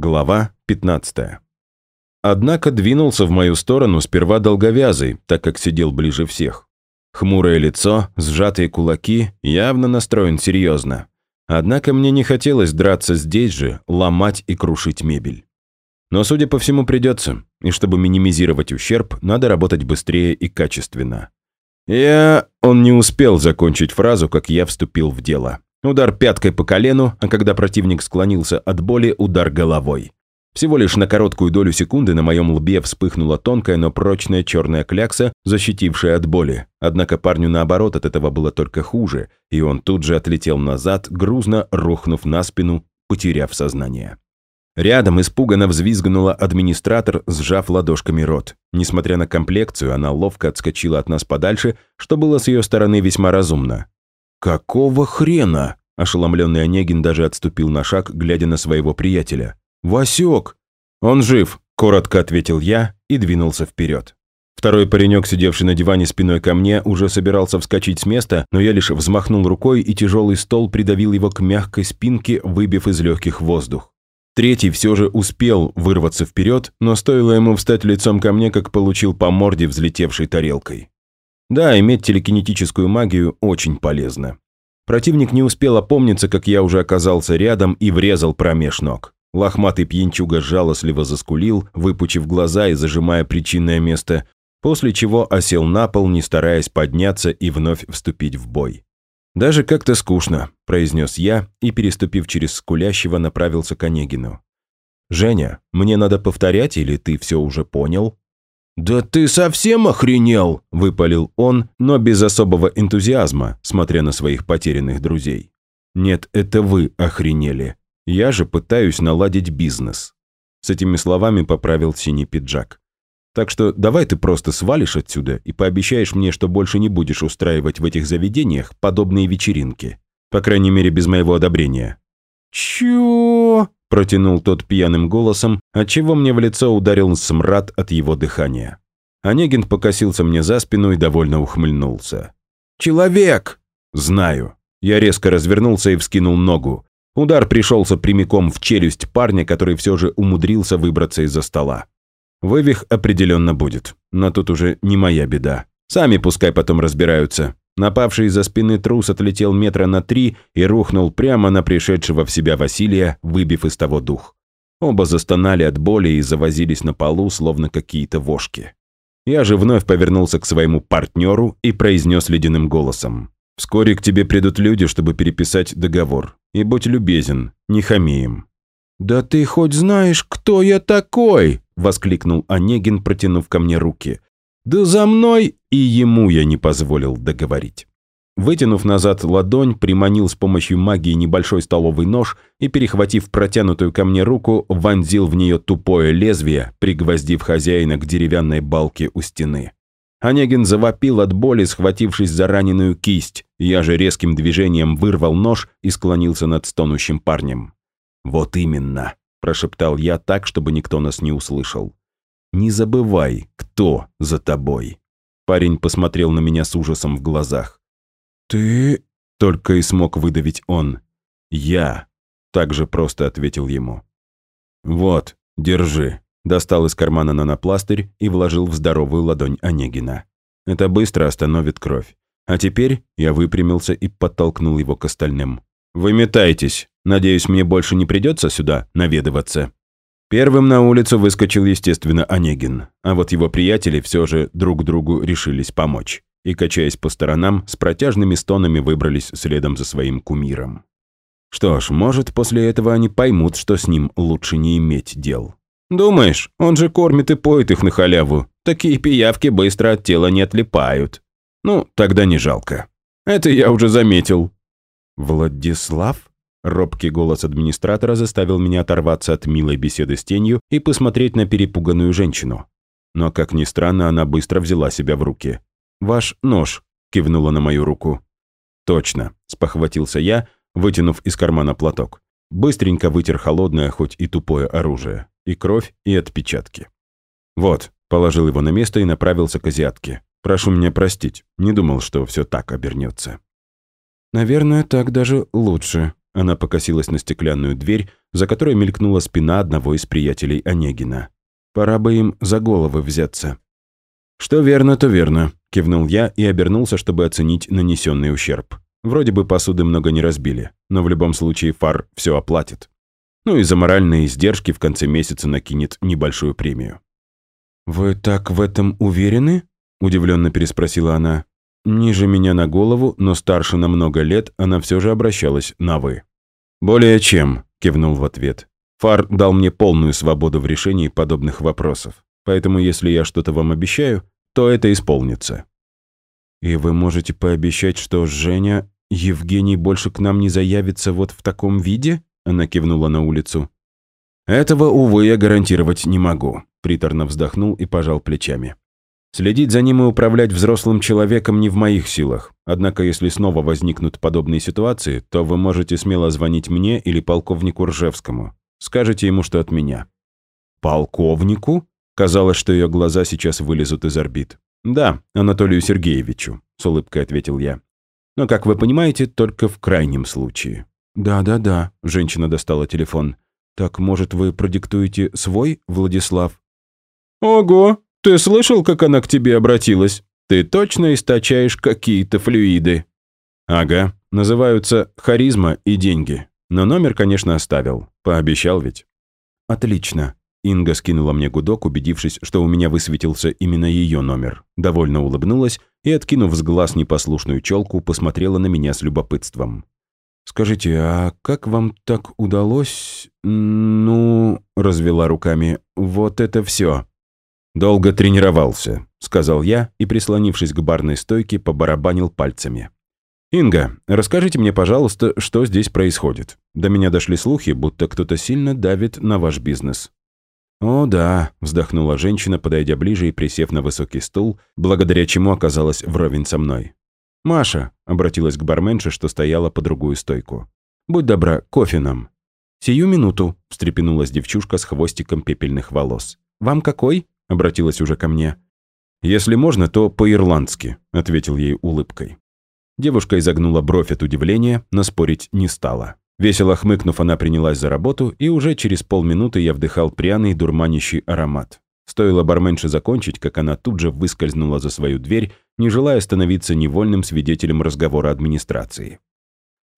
Глава 15. Однако двинулся в мою сторону сперва долговязый, так как сидел ближе всех. Хмурое лицо, сжатые кулаки, явно настроен серьезно. Однако мне не хотелось драться здесь же, ломать и крушить мебель. Но, судя по всему, придется, и чтобы минимизировать ущерб, надо работать быстрее и качественно. Я... Он не успел закончить фразу, как я вступил в дело. Удар пяткой по колену, а когда противник склонился от боли, удар головой. Всего лишь на короткую долю секунды на моем лбе вспыхнула тонкая, но прочная черная клякса, защитившая от боли. Однако парню наоборот от этого было только хуже, и он тут же отлетел назад, грузно рухнув на спину, потеряв сознание. Рядом испуганно взвизгнула администратор, сжав ладошками рот. Несмотря на комплекцию, она ловко отскочила от нас подальше, что было с ее стороны весьма разумно. «Какого хрена?» Ошеломленный Онегин даже отступил на шаг, глядя на своего приятеля. «Васек!» «Он жив», – коротко ответил я и двинулся вперед. Второй паренек, сидевший на диване спиной ко мне, уже собирался вскочить с места, но я лишь взмахнул рукой, и тяжелый стол придавил его к мягкой спинке, выбив из легких воздух. Третий все же успел вырваться вперед, но стоило ему встать лицом ко мне, как получил по морде взлетевшей тарелкой. Да, иметь телекинетическую магию очень полезно. Противник не успел опомниться, как я уже оказался рядом и врезал промеж ног. Лохматый пьянчуга жалостливо заскулил, выпучив глаза и зажимая причинное место, после чего осел на пол, не стараясь подняться и вновь вступить в бой. «Даже как-то скучно», – произнес я и, переступив через скулящего, направился к Онегину. «Женя, мне надо повторять или ты все уже понял?» «Да ты совсем охренел!» – выпалил он, но без особого энтузиазма, смотря на своих потерянных друзей. «Нет, это вы охренели. Я же пытаюсь наладить бизнес». С этими словами поправил синий пиджак. «Так что давай ты просто свалишь отсюда и пообещаешь мне, что больше не будешь устраивать в этих заведениях подобные вечеринки. По крайней мере, без моего одобрения». «Чё?» Протянул тот пьяным голосом, отчего мне в лицо ударил смрад от его дыхания. Онегин покосился мне за спину и довольно ухмыльнулся. «Человек!» «Знаю». Я резко развернулся и вскинул ногу. Удар пришелся прямиком в челюсть парня, который все же умудрился выбраться из-за стола. Вывих определенно будет, но тут уже не моя беда. Сами пускай потом разбираются. Напавший из-за спины трус отлетел метра на три и рухнул прямо на пришедшего в себя Василия, выбив из того дух. Оба застонали от боли и завозились на полу, словно какие-то вошки. Я же вновь повернулся к своему партнеру и произнес ледяным голосом. «Вскоре к тебе придут люди, чтобы переписать договор. И будь любезен, не хами им». «Да ты хоть знаешь, кто я такой?» – воскликнул Онегин, протянув ко мне руки. «Да за мной!» И ему я не позволил договорить. Вытянув назад ладонь, приманил с помощью магии небольшой столовый нож и, перехватив протянутую ко мне руку, вонзил в нее тупое лезвие, пригвоздив хозяина к деревянной балке у стены. Онегин завопил от боли, схватившись за раненую кисть. Я же резким движением вырвал нож и склонился над стонущим парнем. «Вот именно», – прошептал я так, чтобы никто нас не услышал. «Не забывай, кто за тобой». Парень посмотрел на меня с ужасом в глазах. «Ты...» — только и смог выдавить он. «Я...» — также просто ответил ему. «Вот, держи». Достал из кармана нанопластырь и вложил в здоровую ладонь Онегина. Это быстро остановит кровь. А теперь я выпрямился и подтолкнул его к остальным. «Выметайтесь. Надеюсь, мне больше не придется сюда наведываться». Первым на улицу выскочил, естественно, Онегин, а вот его приятели все же друг другу решились помочь и, качаясь по сторонам, с протяжными стонами выбрались следом за своим кумиром. Что ж, может, после этого они поймут, что с ним лучше не иметь дел. «Думаешь, он же кормит и поет их на халяву. Такие пиявки быстро от тела не отлипают. Ну, тогда не жалко. Это я уже заметил». «Владислав?» Робкий голос администратора заставил меня оторваться от милой беседы с тенью и посмотреть на перепуганную женщину. Но, как ни странно, она быстро взяла себя в руки. «Ваш нож», — кивнула на мою руку. «Точно», — спохватился я, вытянув из кармана платок. Быстренько вытер холодное, хоть и тупое оружие. И кровь, и отпечатки. «Вот», — положил его на место и направился к азиатке. «Прошу меня простить, не думал, что все так обернется». «Наверное, так даже лучше», Она покосилась на стеклянную дверь, за которой мелькнула спина одного из приятелей Онегина. «Пора бы им за головы взяться». «Что верно, то верно», – кивнул я и обернулся, чтобы оценить нанесенный ущерб. Вроде бы посуды много не разбили, но в любом случае фар все оплатит. Ну и за моральные издержки в конце месяца накинет небольшую премию. «Вы так в этом уверены?» – удивленно переспросила она. Ниже меня на голову, но старше на много лет, она все же обращалась на «вы». «Более чем», – кивнул в ответ. «Фар дал мне полную свободу в решении подобных вопросов, поэтому если я что-то вам обещаю, то это исполнится». «И вы можете пообещать, что Женя, Евгений больше к нам не заявится вот в таком виде?» Она кивнула на улицу. «Этого, увы, я гарантировать не могу», – приторно вздохнул и пожал плечами. Следить за ним и управлять взрослым человеком не в моих силах. Однако, если снова возникнут подобные ситуации, то вы можете смело звонить мне или полковнику Ржевскому. Скажите ему, что от меня». «Полковнику?» Казалось, что ее глаза сейчас вылезут из орбит. «Да, Анатолию Сергеевичу», — с улыбкой ответил я. «Но, как вы понимаете, только в крайнем случае». «Да-да-да», — женщина достала телефон. «Так, может, вы продиктуете свой, Владислав?» «Ого, ты слышал, как она к тебе обратилась? Ты точно источаешь какие-то флюиды?» «Ага, называются харизма и деньги. Но номер, конечно, оставил. Пообещал ведь». «Отлично». Инга скинула мне гудок, убедившись, что у меня высветился именно ее номер. Довольно улыбнулась и, откинув с глаз непослушную челку, посмотрела на меня с любопытством. «Скажите, а как вам так удалось...» «Ну...» — развела руками. «Вот это все. «Долго тренировался», — сказал я и, прислонившись к барной стойке, побарабанил пальцами. «Инга, расскажите мне, пожалуйста, что здесь происходит. До меня дошли слухи, будто кто-то сильно давит на ваш бизнес». «О, да», — вздохнула женщина, подойдя ближе и присев на высокий стул, благодаря чему оказалась вровень со мной. «Маша», — обратилась к барменше, что стояла по другую стойку. «Будь добра, кофе нам». «Сию минуту», — встрепенулась девчушка с хвостиком пепельных волос. «Вам какой?» — обратилась уже ко мне. «Если можно, то по-ирландски», — ответил ей улыбкой. Девушка изогнула бровь от удивления, но спорить не стала. Весело хмыкнув, она принялась за работу, и уже через полминуты я вдыхал пряный, дурманящий аромат. Стоило барменше закончить, как она тут же выскользнула за свою дверь, не желая становиться невольным свидетелем разговора администрации.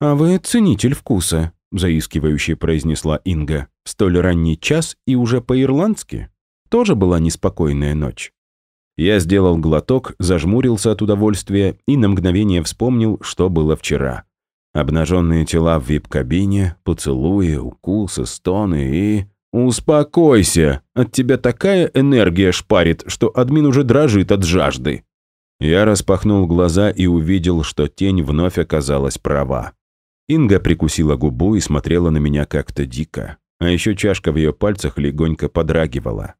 «А вы ценитель вкуса», — заискивающе произнесла Инга. «В столь ранний час и уже по-ирландски?» Тоже была неспокойная ночь. Я сделал глоток, зажмурился от удовольствия и на мгновение вспомнил, что было вчера. Обнаженные тела в вип-кабине, поцелуи, укусы, стоны и... «Успокойся! От тебя такая энергия шпарит, что админ уже дрожит от жажды!» Я распахнул глаза и увидел, что тень вновь оказалась права. Инга прикусила губу и смотрела на меня как-то дико. А еще чашка в ее пальцах легонько подрагивала.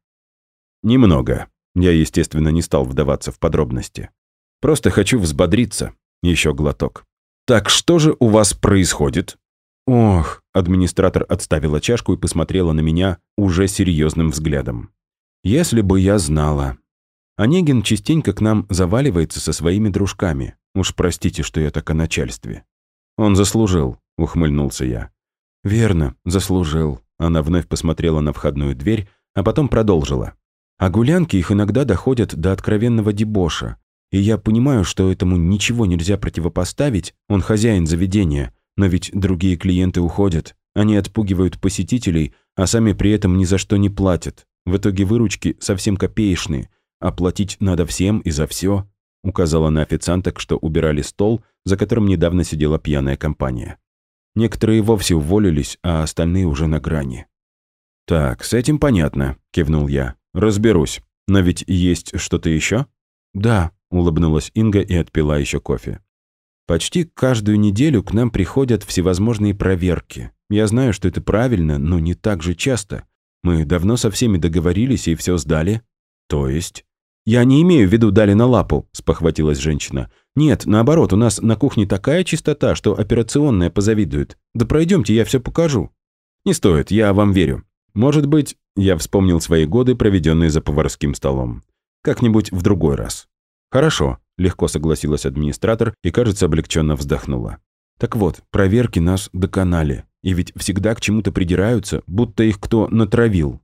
Немного. Я, естественно, не стал вдаваться в подробности. Просто хочу взбодриться. Еще глоток. Так что же у вас происходит? Ох, администратор отставила чашку и посмотрела на меня уже серьезным взглядом. Если бы я знала. Онегин частенько к нам заваливается со своими дружками. Уж простите, что я так о начальстве. Он заслужил, ухмыльнулся я. Верно, заслужил. Она вновь посмотрела на входную дверь, а потом продолжила. А гулянки их иногда доходят до откровенного дебоша. И я понимаю, что этому ничего нельзя противопоставить, он хозяин заведения, но ведь другие клиенты уходят, они отпугивают посетителей, а сами при этом ни за что не платят. В итоге выручки совсем копеечные, а платить надо всем и за все, указала на официанток, что убирали стол, за которым недавно сидела пьяная компания. Некоторые вовсе уволились, а остальные уже на грани. «Так, с этим понятно», — кивнул я. «Разберусь. Но ведь есть что-то еще?» «Да», — улыбнулась Инга и отпила еще кофе. «Почти каждую неделю к нам приходят всевозможные проверки. Я знаю, что это правильно, но не так же часто. Мы давно со всеми договорились и все сдали». «То есть?» «Я не имею в виду дали на лапу», — спохватилась женщина. «Нет, наоборот, у нас на кухне такая чистота, что операционная позавидует. Да пройдемте, я все покажу». «Не стоит, я вам верю. Может быть, я вспомнил свои годы, проведенные за поварским столом. Как-нибудь в другой раз. Хорошо, легко согласилась администратор и, кажется, облегченно вздохнула. Так вот, проверки нас доконали. И ведь всегда к чему-то придираются, будто их кто натравил.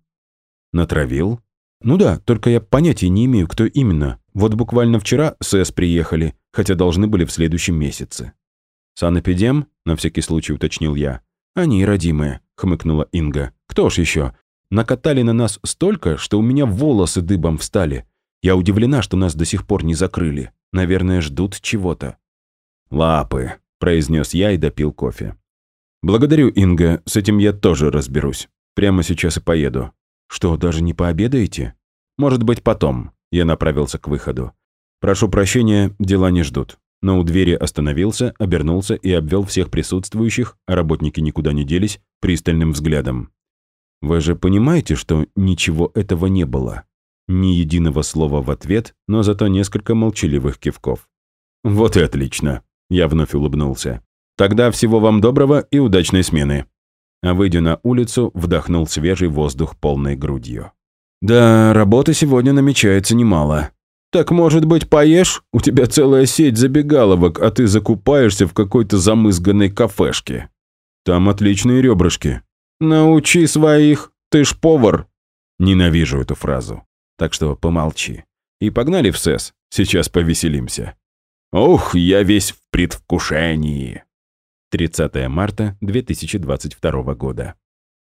Натравил? Ну да, только я понятия не имею, кто именно. Вот буквально вчера СЭС приехали, хотя должны были в следующем месяце. «Санэпидем?» — на всякий случай уточнил я. «Они, родимые», — хмыкнула Инга. «Кто ж еще? Накатали на нас столько, что у меня волосы дыбом встали. Я удивлена, что нас до сих пор не закрыли. Наверное, ждут чего-то». «Лапы», — произнес я и допил кофе. «Благодарю, Инга, с этим я тоже разберусь. Прямо сейчас и поеду». «Что, даже не пообедаете?» «Может быть, потом». Я направился к выходу. «Прошу прощения, дела не ждут». Но у двери остановился, обернулся и обвел всех присутствующих, а работники никуда не делись, пристальным взглядом. «Вы же понимаете, что ничего этого не было?» Ни единого слова в ответ, но зато несколько молчаливых кивков. «Вот и отлично!» Я вновь улыбнулся. «Тогда всего вам доброго и удачной смены!» А выйдя на улицу, вдохнул свежий воздух полной грудью. «Да, работы сегодня намечается немало. Так, может быть, поешь? У тебя целая сеть забегаловок, а ты закупаешься в какой-то замызганной кафешке. Там отличные ребрышки. Научи своих, ты ж повар!» Ненавижу эту фразу. Так что помолчи. И погнали в СЭС, сейчас повеселимся. Ух, я весь в предвкушении. 30 марта 2022 года.